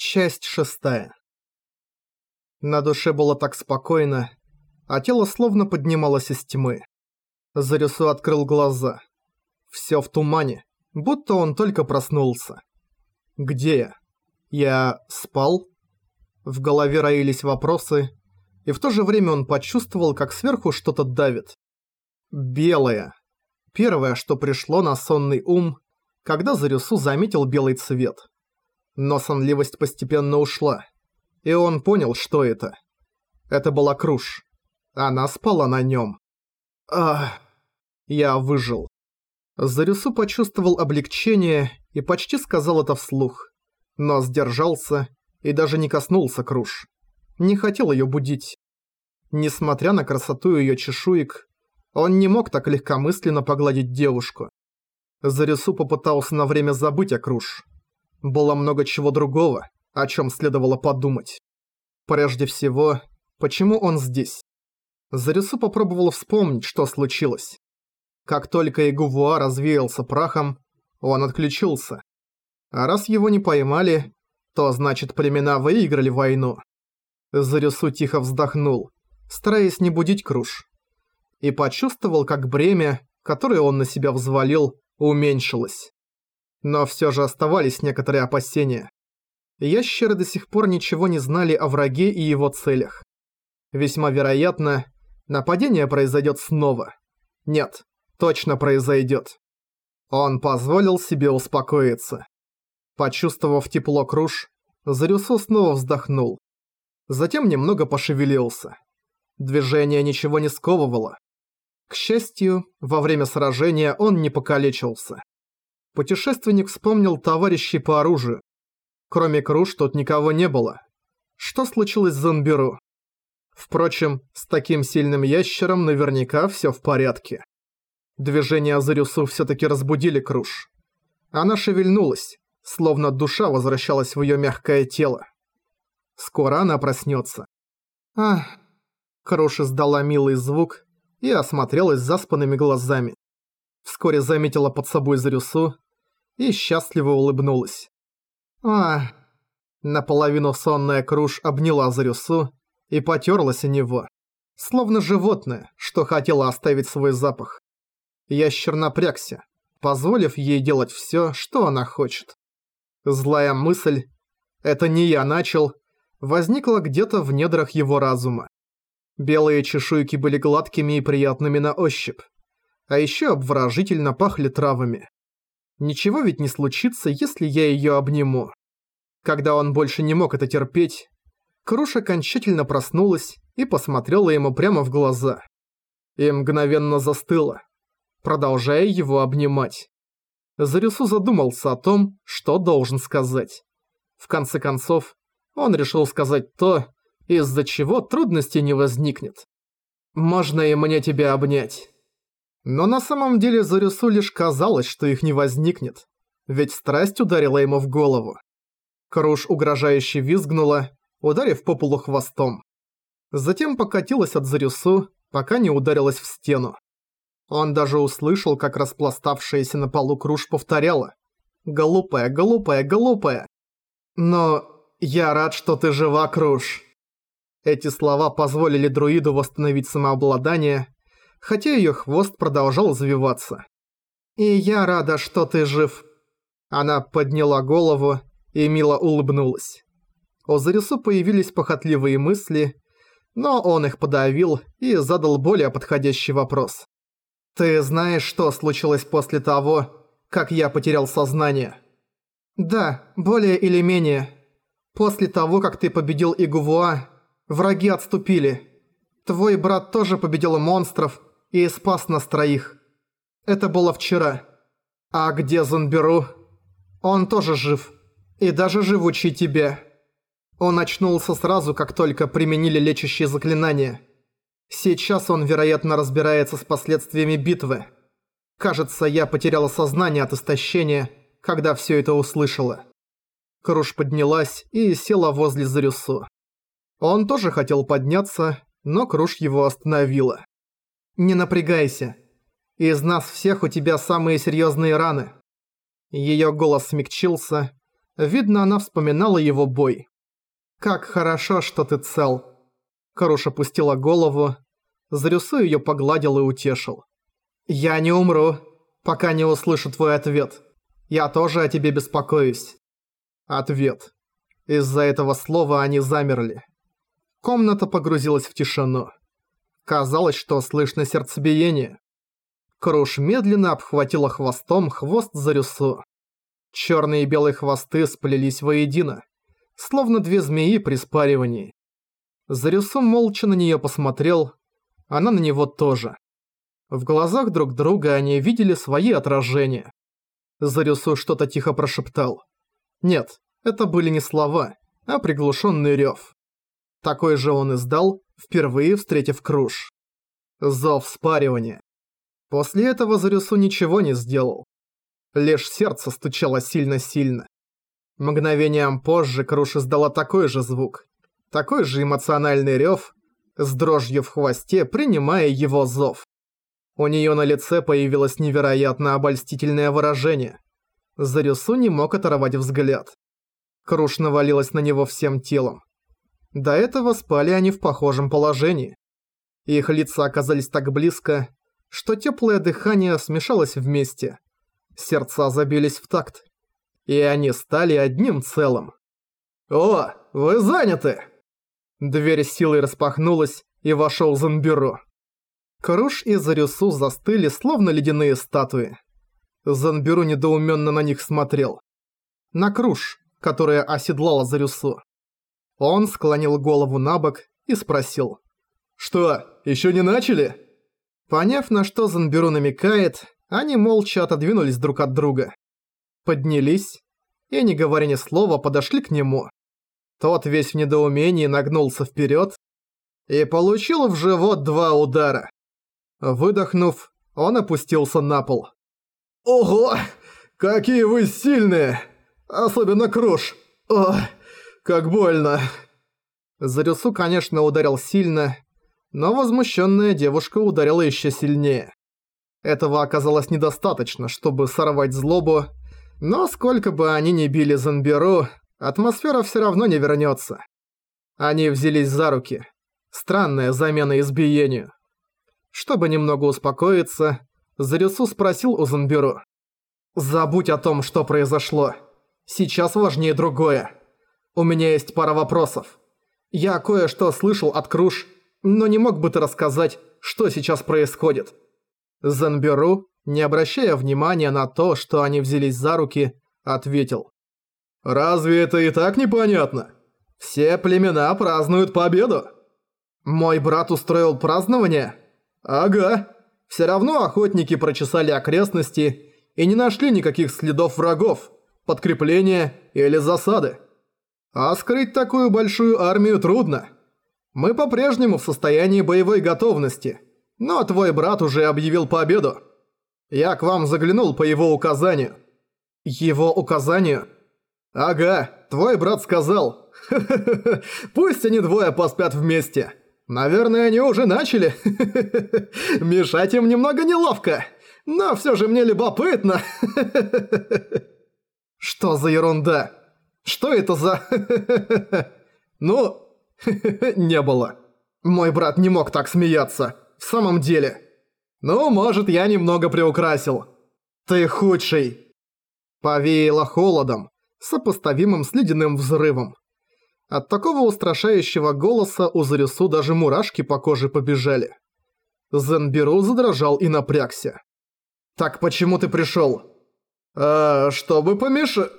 Часть шестая. На душе было так спокойно, а тело словно поднималось из тьмы. Зарюсу открыл глаза. Всё в тумане, будто он только проснулся. Где я? Я спал? В голове роились вопросы, и в то же время он почувствовал, как сверху что-то давит. Белое. Первое, что пришло на сонный ум, когда Зарюсу заметил белый цвет. Но сонливость постепенно ушла. И он понял, что это. Это была Круш. Она спала на нем. Ах, я выжил. Зарюсу почувствовал облегчение и почти сказал это вслух. Но сдержался и даже не коснулся Круш. Не хотел ее будить. Несмотря на красоту ее чешуек, он не мог так легкомысленно погладить девушку. Зарюсу попытался на время забыть о Круш. Было много чего другого, о чем следовало подумать. Прежде всего, почему он здесь? Зарису попробовал вспомнить, что случилось. Как только Игувуа развеялся прахом, он отключился. А раз его не поймали, то значит племена выиграли войну. Зарису тихо вздохнул, стараясь не будить Круш. И почувствовал, как бремя, которое он на себя взвалил, уменьшилось. Но все же оставались некоторые опасения. Ящеры до сих пор ничего не знали о враге и его целях. Весьма вероятно, нападение произойдет снова. Нет, точно произойдет. Он позволил себе успокоиться. Почувствовав тепло круж, Зарюсу снова вздохнул. Затем немного пошевелился. Движение ничего не сковывало. К счастью, во время сражения он не покалечился путешественник вспомнил товарищей по оружию. Кроме Круш тут никого не было. Что случилось с Занберу? Впрочем, с таким сильным ящером наверняка всё в порядке. Движения Азарюсу всё-таки разбудили Круш. Она шевельнулась, словно душа возвращалась в её мягкое тело. Скоро она проснётся. Ах. Круш издала милый звук и осмотрелась заспанными глазами. Вскоре заметила под собой Зарюсу и счастливо улыбнулась. А, наполовину сонная Круш обняла Зарюсу и потерлась о него, словно животное, что хотело оставить свой запах. Ящер напрягся, позволив ей делать всё, что она хочет. Злая мысль «это не я начал» возникла где-то в недрах его разума. Белые чешуйки были гладкими и приятными на ощупь, а ещё обворожительно пахли травами. Ничего ведь не случится, если я её обниму. Когда он больше не мог это терпеть, Круш окончательно проснулась и посмотрела ему прямо в глаза. И мгновенно застыла, продолжая его обнимать. Зарюсу задумался о том, что должен сказать. В конце концов, он решил сказать то, из-за чего трудностей не возникнет. «Можно и мне тебя обнять?» Но на самом деле Зарюсу лишь казалось, что их не возникнет, ведь страсть ударила ему в голову. Круш угрожающе визгнула, ударив по полу хвостом. Затем покатилась от Зарюсу, пока не ударилась в стену. Он даже услышал, как распластавшаяся на полу Круш повторяла «Глупая, глупая, глупая!» «Но я рад, что ты жива, Круш!» Эти слова позволили друиду восстановить самообладание, хотя её хвост продолжал завиваться. «И я рада, что ты жив». Она подняла голову и мило улыбнулась. У Зарису появились похотливые мысли, но он их подавил и задал более подходящий вопрос. «Ты знаешь, что случилось после того, как я потерял сознание?» «Да, более или менее. После того, как ты победил Игувуа, враги отступили. Твой брат тоже победил монстров, и спас нас троих. Это было вчера. А где Зонберу? Он тоже жив. И даже живучий тебе. Он очнулся сразу, как только применили лечащие заклинания. Сейчас он, вероятно, разбирается с последствиями битвы. Кажется, я потеряла сознание от истощения, когда все это услышала. Круш поднялась и села возле Зарюсу. Он тоже хотел подняться, но Круш его остановила. Не напрягайся. Из нас всех у тебя самые серьезные раны. Ее голос смягчился, Видно, она вспоминала его бой. «Как хорошо, что ты цел!» Каруш опустила голову. Зарюсу ее погладил и утешил. «Я не умру, пока не услышу твой ответ. Я тоже о тебе беспокоюсь». Ответ. Из-за этого слова они замерли. Комната погрузилась в тишину. Казалось, что слышно сердцебиение. Круш медленно обхватила хвостом хвост Зарюсу. Черные и белые хвосты сплелись воедино, словно две змеи при спаривании. Зарюсу молча на нее посмотрел, она на него тоже. В глазах друг друга они видели свои отражения. Зарюсу что-то тихо прошептал. Нет, это были не слова, а приглушенный рев. Такой же он издал, впервые встретив Круш. Зов спаривания. После этого Зарюсу ничего не сделал. Лишь сердце стучало сильно-сильно. Мгновением позже Круш издала такой же звук. Такой же эмоциональный рев, с дрожью в хвосте, принимая его зов. У нее на лице появилось невероятно обольстительное выражение. Зарюсу не мог оторвать взгляд. Круш навалилась на него всем телом. До этого спали они в похожем положении. Их лица оказались так близко, что теплое дыхание смешалось вместе. Сердца забились в такт. И они стали одним целым. «О, вы заняты!» Дверь силой распахнулась, и вошел Занбюро. Круш и Зарюсу застыли, словно ледяные статуи. Занбюро недоуменно на них смотрел. На Круш, которая оседлала Зарюсу. Он склонил голову на бок и спросил. «Что, еще не начали?» Поняв, на что Занберу намекает, они молча отодвинулись друг от друга. Поднялись и, не говоря ни слова, подошли к нему. Тот весь в недоумении нагнулся вперед и получил в живот два удара. Выдохнув, он опустился на пол. «Ого! Какие вы сильные! Особенно Круш! Ох, как больно!» Зарюсу, конечно, ударил сильно, но возмущенная девушка ударила еще сильнее. Этого оказалось недостаточно, чтобы сорвать злобу, но сколько бы они ни били Занберу, атмосфера все равно не вернется. Они взялись за руки. Странная замена избиению. Чтобы немного успокоиться, Зарюсу спросил у Занберу. «Забудь о том, что произошло. Сейчас важнее другое. У меня есть пара вопросов. Я кое-что слышал от Круш но не мог бы ты рассказать, что сейчас происходит?» Занберу, не обращая внимания на то, что они взялись за руки, ответил. «Разве это и так непонятно? Все племена празднуют победу!» «Мой брат устроил празднование?» «Ага. Все равно охотники прочесали окрестности и не нашли никаких следов врагов, подкрепления или засады. А скрыть такую большую армию трудно». Мы по-прежнему в состоянии боевой готовности, но твой брат уже объявил победу. Я к вам заглянул по его указанию». «Его указанию?» «Ага, твой брат сказал. Пусть они двое поспят вместе. Наверное, они уже начали. Мешать им немного неловко, но все же мне любопытно». «Что за ерунда? Что это за...» «Ну, не было. Мой брат не мог так смеяться. В самом деле. Ну, может, я немного приукрасил. Ты худший. Повеяло холодом, сопоставимым с ледяным взрывом. От такого устрашающего голоса у Зарюсу даже мурашки по коже побежали. Зенберу задрожал и напрягся. «Так почему ты пришёл?» «А, чтобы помешать...»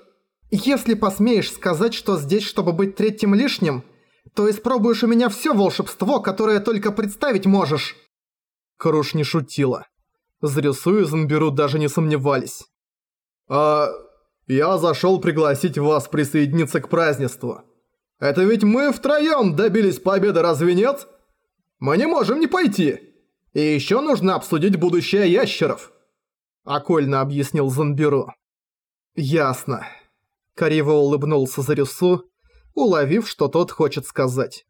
«Если посмеешь сказать, что здесь, чтобы быть третьим лишним, то испробуешь у меня все волшебство, которое только представить можешь!» Круш не шутила. Зрюсу и Занберу даже не сомневались. «А я зашел пригласить вас присоединиться к празднеству. Это ведь мы втроем добились победы, разве нет? Мы не можем не пойти. И еще нужно обсудить будущее ящеров», — окольно объяснил Занберу. «Ясно». Криво улыбнулся Зарюсу уловив, что тот хочет сказать.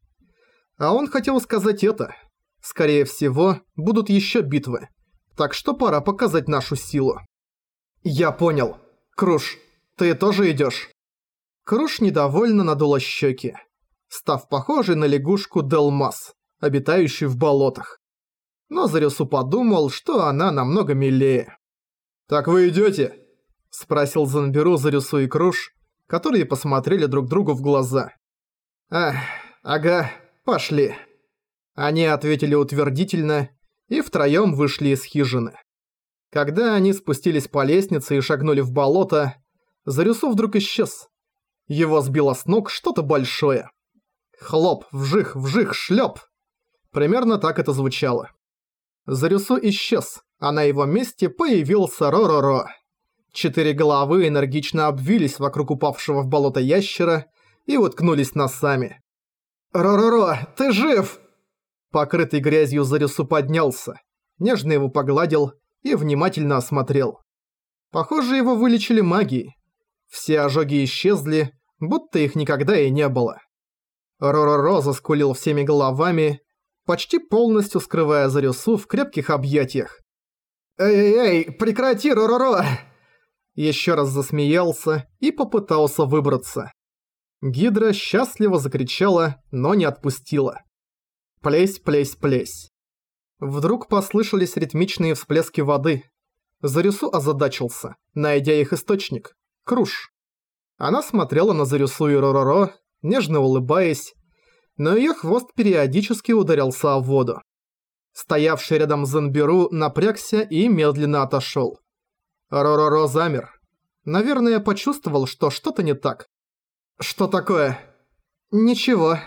А он хотел сказать это. Скорее всего, будут еще битвы. Так что пора показать нашу силу. Я понял. Круш, ты тоже идешь? Круш недовольно надула щеки, став похожей на лягушку Делмас, обитающую в болотах. Но Зарюсу подумал, что она намного милее. «Так вы идёте?» – спросил Занберу Зарюсу и Круш, которые посмотрели друг другу в глаза. «Ах, ага, пошли». Они ответили утвердительно и втроём вышли из хижины. Когда они спустились по лестнице и шагнули в болото, Зарюсу вдруг исчез. Его сбило с ног что-то большое. Хлоп, вжих, вжих, шлеп. Примерно так это звучало. Зарюсу исчез, а на его месте появился Ро-Ро-Ро. Четыре головы энергично обвились вокруг упавшего в болото ящера и уткнулись носами. «Ро-Ро-Ро, ты жив!» Покрытый грязью Зарюсу поднялся, нежно его погладил и внимательно осмотрел. Похоже, его вылечили магией. Все ожоги исчезли, будто их никогда и не было. Ро-Ро-Ро заскулил всеми головами, почти полностью скрывая Зарюсу в крепких объятиях. «Эй-эй-эй, прекрати, Ро-Ро-Ро!» Еще раз засмеялся и попытался выбраться. Гидра счастливо закричала, но не отпустила. Плесь, плесь, плесь. Вдруг послышались ритмичные всплески воды. Зарюсу озадачился, найдя их источник. Круш. Она смотрела на Зарюсу и Ророро, нежно улыбаясь, но её хвост периодически ударялся о воду. Стоявший рядом Зенберу напрягся и медленно отошёл. Ророро замер. Наверное, почувствовал, что что-то не так. «Что такое?» «Ничего».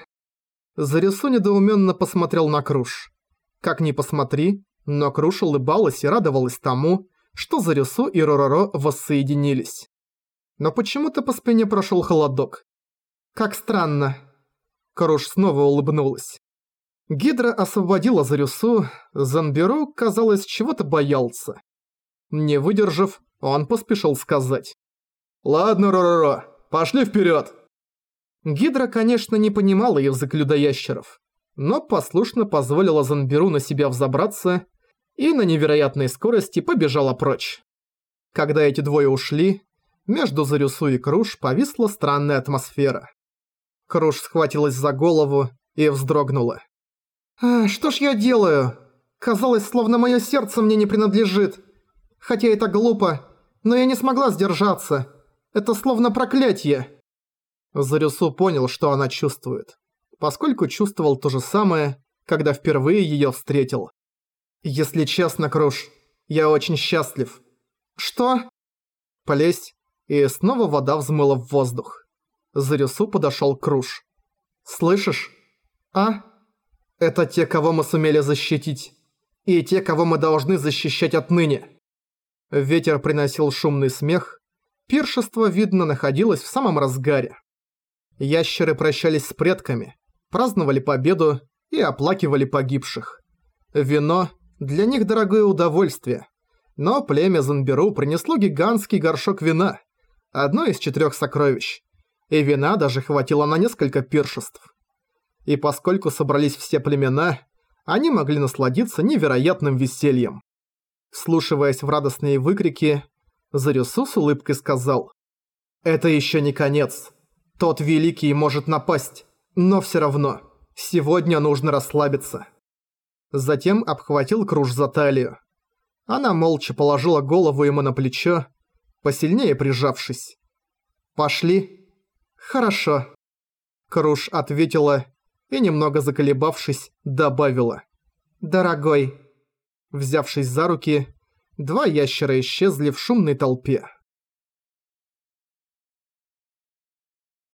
Зарису недоуменно посмотрел на Круш. Как ни посмотри, но Круш улыбалась и радовалась тому, что Зарису и Ророро воссоединились. Но почему-то по спине прошел холодок. Как странно. Круш снова улыбнулась. Гидра освободила Зарюсу, Занберу, казалось, чего-то боялся. Не выдержав, он поспешил сказать. «Ладно, Ророро, пошли вперед. Гидра, конечно, не понимала язык людоящеров, но послушно позволила Занберу на себя взобраться и на невероятной скорости побежала прочь. Когда эти двое ушли, между Зарюсу и Круш повисла странная атмосфера. Круш схватилась за голову и вздрогнула. «А, что ж я делаю? Казалось, словно мое сердце мне не принадлежит. Хотя это глупо, но я не смогла сдержаться. Это словно проклятие. Зарюсу понял, что она чувствует, поскольку чувствовал то же самое, когда впервые её встретил. «Если честно, Круш, я очень счастлив». «Что?» Плесь, и снова вода взмыла в воздух. Зарюсу подошёл Круш. «Слышишь? А? Это те, кого мы сумели защитить. И те, кого мы должны защищать отныне». Ветер приносил шумный смех. Пиршество, видно, находилось в самом разгаре. Ящеры прощались с предками, праздновали победу и оплакивали погибших. Вино – для них дорогое удовольствие. Но племя Занберу принесло гигантский горшок вина, одно из четырех сокровищ. И вина даже хватило на несколько пиршеств. И поскольку собрались все племена, они могли насладиться невероятным весельем. Слушиваясь в радостные выкрики, Зарюсу с улыбкой сказал «Это еще не конец. Тот великий может напасть, но все равно, сегодня нужно расслабиться». Затем обхватил Круж за талию. Она молча положила голову ему на плечо, посильнее прижавшись. «Пошли?» «Хорошо». Круж ответила и, немного заколебавшись, добавила. «Дорогой». Взявшись за руки, два ящера исчезли в шумной толпе.